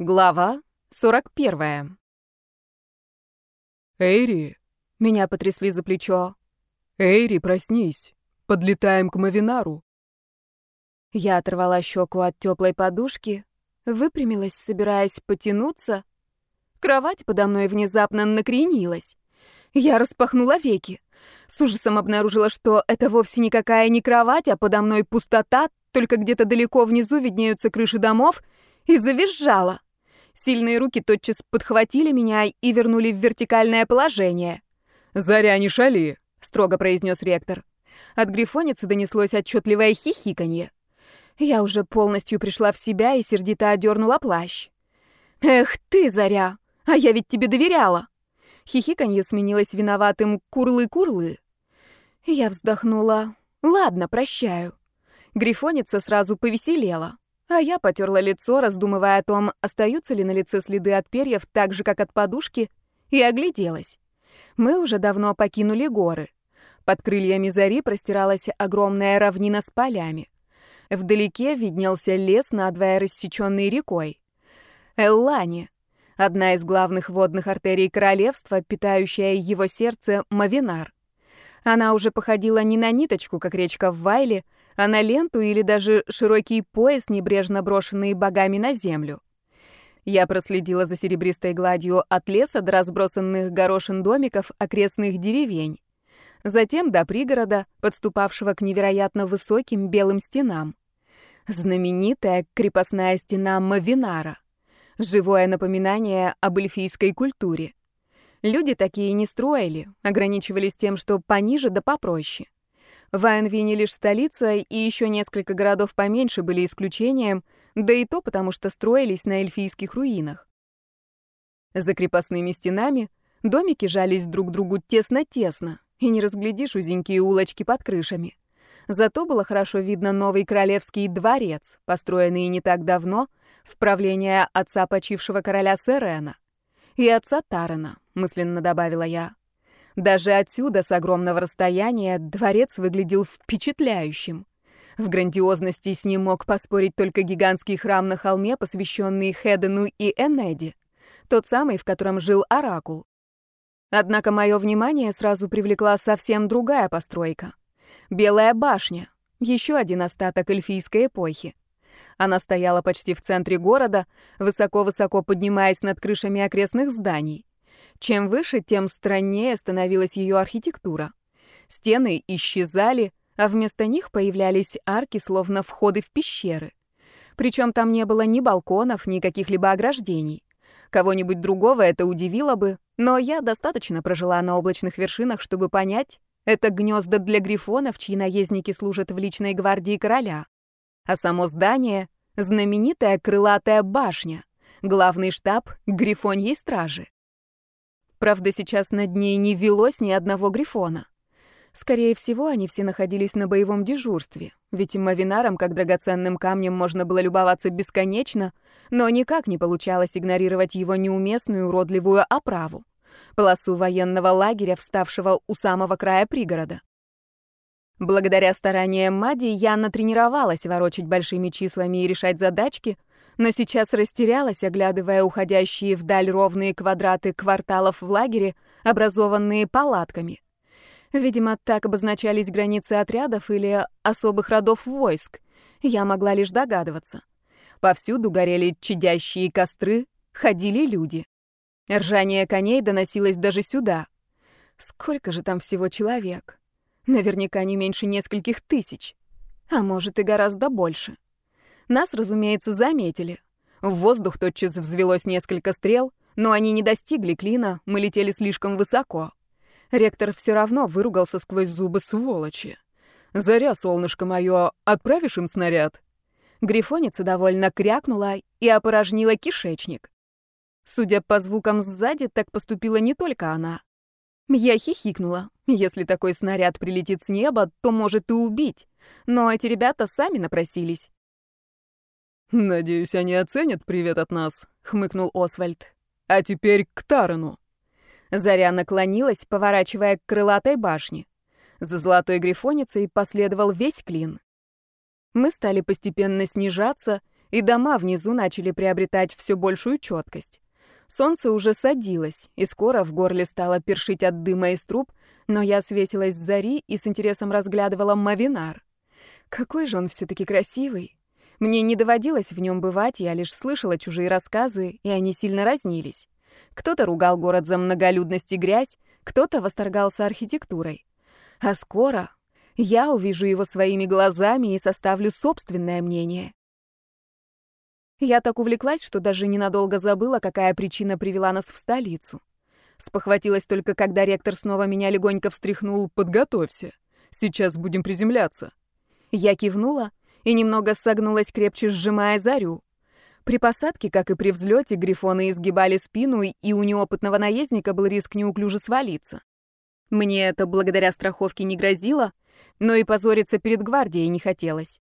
Глава 41. «Эйри!» — меня потрясли за плечо. «Эйри, проснись! Подлетаем к Мавинару!» Я оторвала щеку от теплой подушки, выпрямилась, собираясь потянуться. Кровать подо мной внезапно накренилась. Я распахнула веки. С ужасом обнаружила, что это вовсе никакая не кровать, а подо мной пустота, только где-то далеко внизу виднеются крыши домов, и завизжала. Сильные руки тотчас подхватили меня и вернули в вертикальное положение. «Заря, не шали!» — строго произнес ректор. От грифоницы донеслось отчетливое хихиканье. Я уже полностью пришла в себя и сердито одернула плащ. «Эх ты, Заря! А я ведь тебе доверяла!» Хихиканье сменилось виноватым «курлы-курлы». Я вздохнула. «Ладно, прощаю». Грифоница сразу повеселела. А я потерла лицо, раздумывая о том, остаются ли на лице следы от перьев так же, как от подушки, и огляделась. Мы уже давно покинули горы. Под крыльями зари простиралась огромная равнина с полями. Вдалеке виднелся лес, надвое рассеченный рекой. Эллани — одна из главных водных артерий королевства, питающая его сердце Мавинар. Она уже походила не на ниточку, как речка в Вайле, а на ленту или даже широкий пояс, небрежно брошенный богами на землю. Я проследила за серебристой гладью от леса до разбросанных горошин домиков окрестных деревень. Затем до пригорода, подступавшего к невероятно высоким белым стенам. Знаменитая крепостная стена Мавинара. Живое напоминание об эльфийской культуре. Люди такие не строили, ограничивались тем, что пониже да попроще. Вайнвини лишь столица, и еще несколько городов поменьше были исключением, да и то потому, что строились на эльфийских руинах. За крепостными стенами домики жались друг к другу тесно-тесно, и не разглядишь узенькие улочки под крышами. Зато было хорошо видно новый королевский дворец, построенный не так давно, в правление отца почившего короля Серена. И отца Тарена, мысленно добавила я. Даже отсюда, с огромного расстояния, дворец выглядел впечатляющим. В грандиозности с ним мог поспорить только гигантский храм на холме, посвященный Хедену и Энеде, тот самый, в котором жил Оракул. Однако мое внимание сразу привлекла совсем другая постройка. Белая башня, еще один остаток эльфийской эпохи. Она стояла почти в центре города, высоко-высоко поднимаясь над крышами окрестных зданий. Чем выше, тем страннее становилась ее архитектура. Стены исчезали, а вместо них появлялись арки, словно входы в пещеры. Причем там не было ни балконов, ни каких-либо ограждений. Кого-нибудь другого это удивило бы, но я достаточно прожила на облачных вершинах, чтобы понять, это гнезда для грифонов, чьи наездники служат в личной гвардии короля. А само здание — знаменитая крылатая башня, главный штаб грифоньей стражи. Правда, сейчас над ней не велось ни одного грифона. Скорее всего, они все находились на боевом дежурстве, ведь мавинаром, как драгоценным камнем, можно было любоваться бесконечно, но никак не получалось игнорировать его неуместную уродливую оправу — полосу военного лагеря, вставшего у самого края пригорода. Благодаря стараниям Мади я натренировалась ворочать большими числами и решать задачки — но сейчас растерялась, оглядывая уходящие вдаль ровные квадраты кварталов в лагере, образованные палатками. Видимо, так обозначались границы отрядов или особых родов войск. Я могла лишь догадываться. Повсюду горели чадящие костры, ходили люди. Ржание коней доносилось даже сюда. Сколько же там всего человек? Наверняка не меньше нескольких тысяч. А может и гораздо больше. Нас, разумеется, заметили. В воздух тотчас взвелось несколько стрел, но они не достигли клина, мы летели слишком высоко. Ректор все равно выругался сквозь зубы сволочи. «Заря, солнышко мое, отправишь им снаряд?» Грифоница довольно крякнула и опорожнила кишечник. Судя по звукам сзади, так поступила не только она. Я хихикнула. Если такой снаряд прилетит с неба, то может и убить. Но эти ребята сами напросились. «Надеюсь, они оценят привет от нас», — хмыкнул Освальд. «А теперь к Тарану». Заря наклонилась, поворачивая к крылатой башне. За золотой грифоницей последовал весь клин. Мы стали постепенно снижаться, и дома внизу начали приобретать все большую четкость. Солнце уже садилось, и скоро в горле стало першить от дыма из труб, но я свесилась с зари и с интересом разглядывала Мавинар. Какой же он все-таки красивый. Мне не доводилось в нем бывать, я лишь слышала чужие рассказы, и они сильно разнились. Кто-то ругал город за многолюдность и грязь, кто-то восторгался архитектурой. А скоро я увижу его своими глазами и составлю собственное мнение. Я так увлеклась, что даже ненадолго забыла, какая причина привела нас в столицу. Спохватилась только, когда ректор снова меня легонько встряхнул «Подготовься, сейчас будем приземляться». Я кивнула и немного согнулась, крепче сжимая зарю. При посадке, как и при взлете, грифоны изгибали спину, и у неопытного наездника был риск неуклюже свалиться. Мне это благодаря страховке не грозило, но и позориться перед гвардией не хотелось.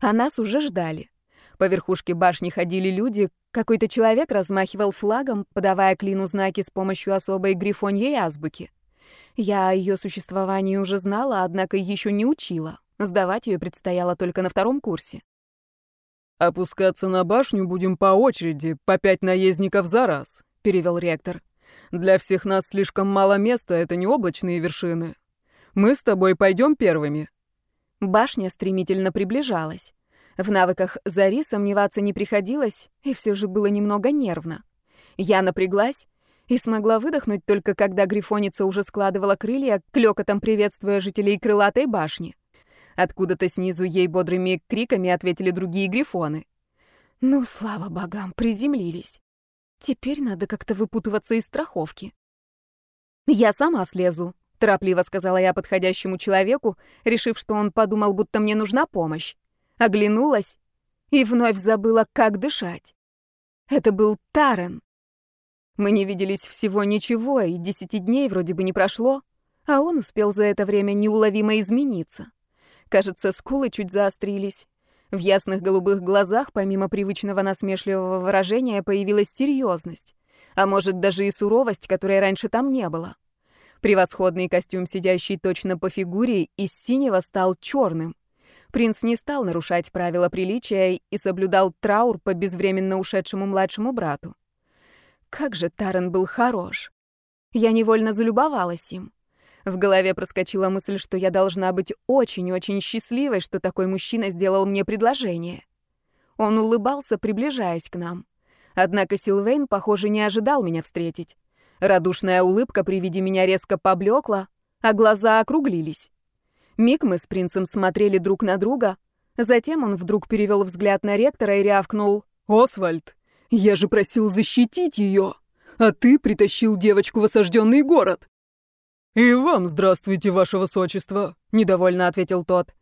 А нас уже ждали. По верхушке башни ходили люди, какой-то человек размахивал флагом, подавая клину знаки с помощью особой грифоньей азбуки. Я о ее существовании уже знала, однако еще не учила. Сдавать ее предстояло только на втором курсе. «Опускаться на башню будем по очереди, по пять наездников за раз», — перевел ректор. «Для всех нас слишком мало места, это не облачные вершины. Мы с тобой пойдем первыми». Башня стремительно приближалась. В навыках Зари сомневаться не приходилось, и все же было немного нервно. Я напряглась и смогла выдохнуть только когда грифоница уже складывала крылья, клёкотом приветствуя жителей крылатой башни. Откуда-то снизу ей бодрыми криками ответили другие грифоны. Ну, слава богам, приземлились. Теперь надо как-то выпутываться из страховки. «Я сама слезу», — торопливо сказала я подходящему человеку, решив, что он подумал, будто мне нужна помощь. Оглянулась и вновь забыла, как дышать. Это был Тарен. Мы не виделись всего ничего, и десяти дней вроде бы не прошло, а он успел за это время неуловимо измениться. Кажется, скулы чуть заострились. В ясных голубых глазах, помимо привычного насмешливого выражения, появилась серьезность. А может, даже и суровость, которой раньше там не было. Превосходный костюм, сидящий точно по фигуре, из синего стал черным. Принц не стал нарушать правила приличия и соблюдал траур по безвременно ушедшему младшему брату. Как же Таран был хорош. Я невольно залюбовалась им. В голове проскочила мысль, что я должна быть очень-очень счастливой, что такой мужчина сделал мне предложение. Он улыбался, приближаясь к нам. Однако Силвейн, похоже, не ожидал меня встретить. Радушная улыбка при виде меня резко поблекла, а глаза округлились. Миг мы с принцем смотрели друг на друга, затем он вдруг перевел взгляд на ректора и рявкнул. «Освальд, я же просил защитить ее, а ты притащил девочку в осажденный город!» «И вам здравствуйте, ваше высочество», — недовольно ответил тот.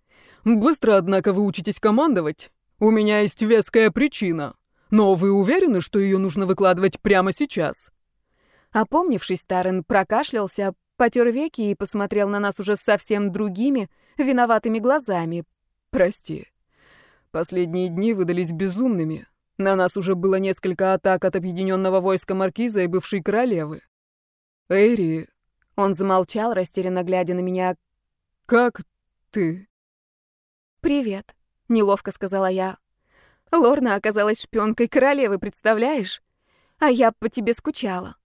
«Быстро, однако, вы учитесь командовать. У меня есть веская причина. Но вы уверены, что ее нужно выкладывать прямо сейчас?» Опомнившись, Тарен прокашлялся, потер веки и посмотрел на нас уже совсем другими, виноватыми глазами. «Прости. Последние дни выдались безумными. На нас уже было несколько атак от объединенного войска Маркиза и бывшей королевы. Эйри, он замолчал, растерянно глядя на меня. «Как ты?» «Привет», — неловко сказала я. «Лорна оказалась шпионкой королевы, представляешь? А я по тебе скучала.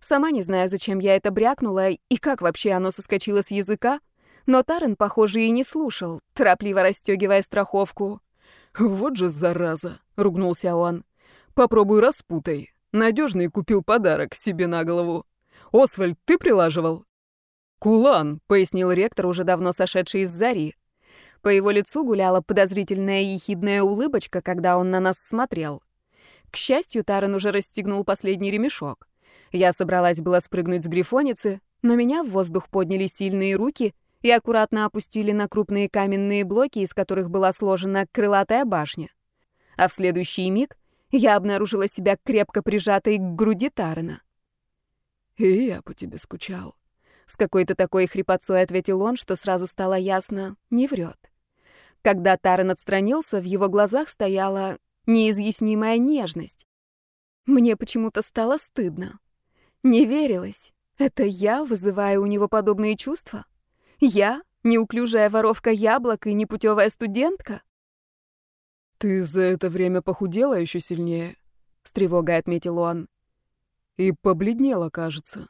Сама не знаю, зачем я это брякнула и как вообще оно соскочило с языка, но Тарен, похоже, и не слушал, торопливо расстегивая страховку. «Вот же зараза!» — ругнулся он. «Попробуй распутай. Надежный купил подарок себе на голову». «Освальд, ты прилаживал?» «Кулан», — пояснил ректор, уже давно сошедший из зари. По его лицу гуляла подозрительная ехидная улыбочка, когда он на нас смотрел. К счастью, Таран уже расстегнул последний ремешок. Я собралась была спрыгнуть с грифоницы, но меня в воздух подняли сильные руки и аккуратно опустили на крупные каменные блоки, из которых была сложена крылатая башня. А в следующий миг я обнаружила себя крепко прижатой к груди Тарана. «И я по тебе скучал». С какой-то такой хрипотцой ответил он, что сразу стало ясно, не врет. Когда Таран отстранился, в его глазах стояла неизъяснимая нежность. Мне почему-то стало стыдно. Не верилось. Это я вызываю у него подобные чувства? Я, неуклюжая воровка яблок и непутевая студентка? «Ты за это время похудела еще сильнее», — с тревогой отметил он. «И побледнела, кажется».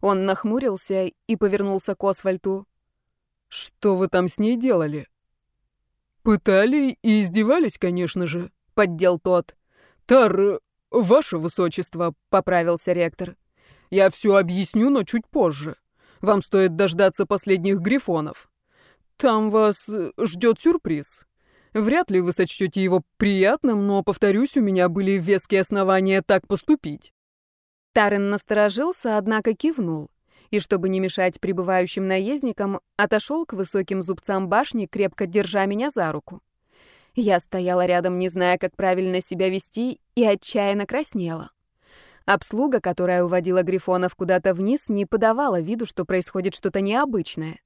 Он нахмурился и повернулся к Освальту. «Что вы там с ней делали?» «Пытали и издевались, конечно же», — поддел тот. «Тар, ваше высочество», — поправился ректор. «Я все объясню, но чуть позже. Вам стоит дождаться последних грифонов. Там вас ждет сюрприз. Вряд ли вы сочтете его приятным, но, повторюсь, у меня были веские основания так поступить». Тарен насторожился, однако кивнул и, чтобы не мешать прибывающим наездникам, отошел к высоким зубцам башни, крепко держа меня за руку. Я стояла рядом, не зная, как правильно себя вести, и отчаянно краснела. Обслуга, которая уводила грифонов куда-то вниз, не подавала виду, что происходит что-то необычное.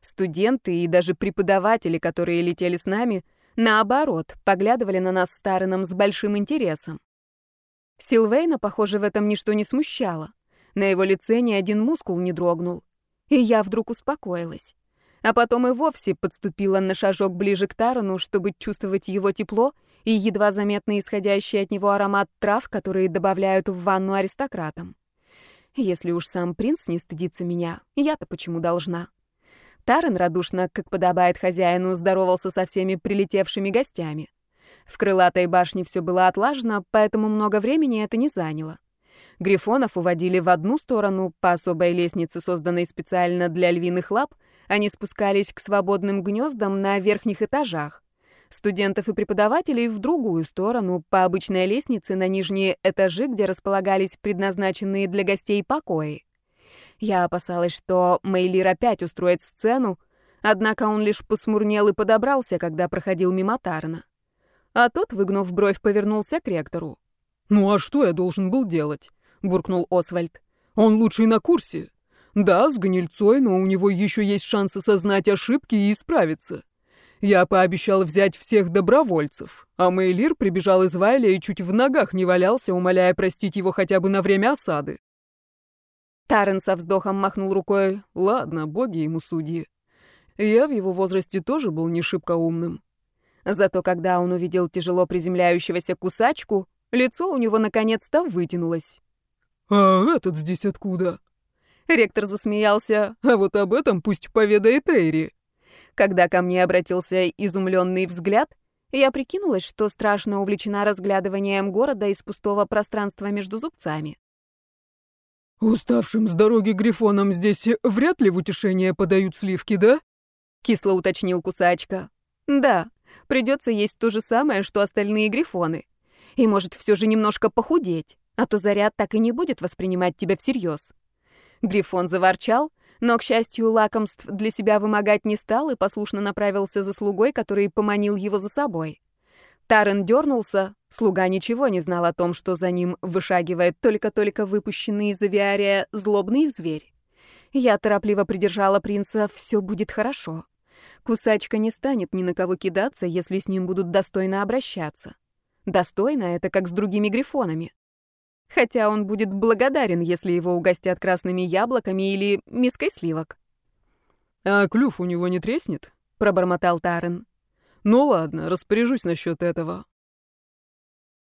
Студенты и даже преподаватели, которые летели с нами, наоборот, поглядывали на нас с Тареном с большим интересом. Силвейна, похоже, в этом ничто не смущало. На его лице ни один мускул не дрогнул. И я вдруг успокоилась. А потом и вовсе подступила на шажок ближе к Тарану, чтобы чувствовать его тепло и едва заметный исходящий от него аромат трав, которые добавляют в ванну аристократам. Если уж сам принц не стыдится меня, я-то почему должна? Таран радушно, как подобает хозяину, здоровался со всеми прилетевшими гостями. В крылатой башне все было отлажено, поэтому много времени это не заняло. Грифонов уводили в одну сторону, по особой лестнице, созданной специально для львиных лап, они спускались к свободным гнездам на верхних этажах. Студентов и преподавателей в другую сторону, по обычной лестнице на нижние этажи, где располагались предназначенные для гостей покои. Я опасалась, что Мейлир опять устроит сцену, однако он лишь посмурнел и подобрался, когда проходил мимо Тарна. А тот, выгнув бровь, повернулся к ректору. «Ну а что я должен был делать?» буркнул Освальд. Он лучший на курсе. Да, с гнильцой, но у него еще есть шанс осознать ошибки и исправиться. Я пообещал взять всех добровольцев, а Мейлир прибежал из Вайля и чуть в ногах не валялся, умоляя простить его хотя бы на время осады. Тарен со вздохом махнул рукой. Ладно, боги ему судьи. Я в его возрасте тоже был не шибко умным. Зато когда он увидел тяжело приземляющегося кусачку, лицо у него наконец-то вытянулось. «А этот здесь откуда?» Ректор засмеялся. «А вот об этом пусть поведает Эйри». Когда ко мне обратился изумленный взгляд, я прикинулась, что страшно увлечена разглядыванием города из пустого пространства между зубцами. «Уставшим с дороги грифонам здесь вряд ли в утешение подают сливки, да?» — кисло уточнил кусачка. «Да, придется есть то же самое, что остальные грифоны. И, может, все же немножко похудеть а то заряд так и не будет воспринимать тебя всерьез. Грифон заворчал, но, к счастью, лакомств для себя вымогать не стал и послушно направился за слугой, который поманил его за собой. Тарен дернулся, слуга ничего не знал о том, что за ним вышагивает только-только выпущенный из авиария злобный зверь. Я торопливо придержала принца, все будет хорошо. Кусачка не станет ни на кого кидаться, если с ним будут достойно обращаться. Достойно — это как с другими грифонами. Хотя он будет благодарен, если его угостят красными яблоками или миской сливок. «А клюв у него не треснет?» — пробормотал Тарен. «Ну ладно, распоряжусь насчет этого».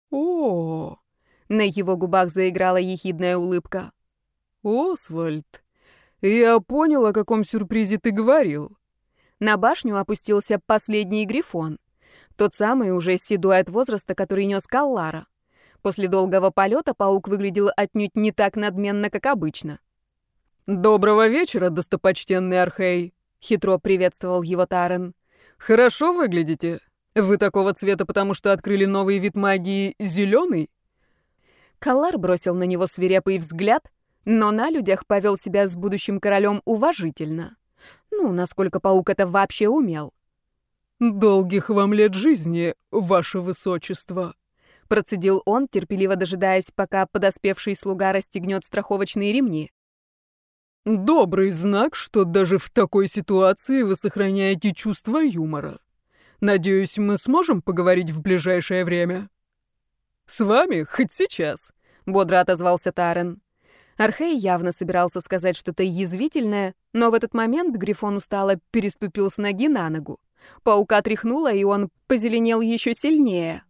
О, -о, -о. На его губах заиграла ехидная улыбка. «Освальд, я понял, о каком сюрпризе ты говорил». На башню опустился последний грифон. Тот самый, уже седой от возраста, который нес Каллара. После долгого полета паук выглядел отнюдь не так надменно, как обычно. «Доброго вечера, достопочтенный Архей!» — хитро приветствовал его Тарен. «Хорошо выглядите. Вы такого цвета, потому что открыли новый вид магии — зеленый?» Калар бросил на него свирепый взгляд, но на людях повел себя с будущим королем уважительно. Ну, насколько паук это вообще умел. «Долгих вам лет жизни, ваше высочество!» Процедил он, терпеливо дожидаясь, пока подоспевший слуга расстегнет страховочные ремни. «Добрый знак, что даже в такой ситуации вы сохраняете чувство юмора. Надеюсь, мы сможем поговорить в ближайшее время?» «С вами хоть сейчас», — бодро отозвался Тарен. Архей явно собирался сказать что-то язвительное, но в этот момент Грифон устало переступил с ноги на ногу. Паука тряхнула, и он позеленел еще сильнее.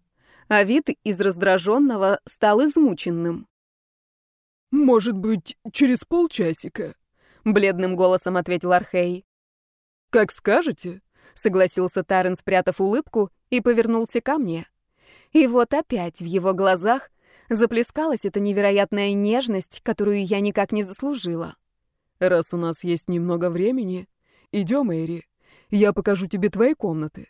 А вид из раздраженного стал измученным. «Может быть, через полчасика?» — бледным голосом ответил Архей. «Как скажете», — согласился Тарен, спрятав улыбку, и повернулся ко мне. И вот опять в его глазах заплескалась эта невероятная нежность, которую я никак не заслужила. «Раз у нас есть немного времени, идем, Эри. Я покажу тебе твои комнаты.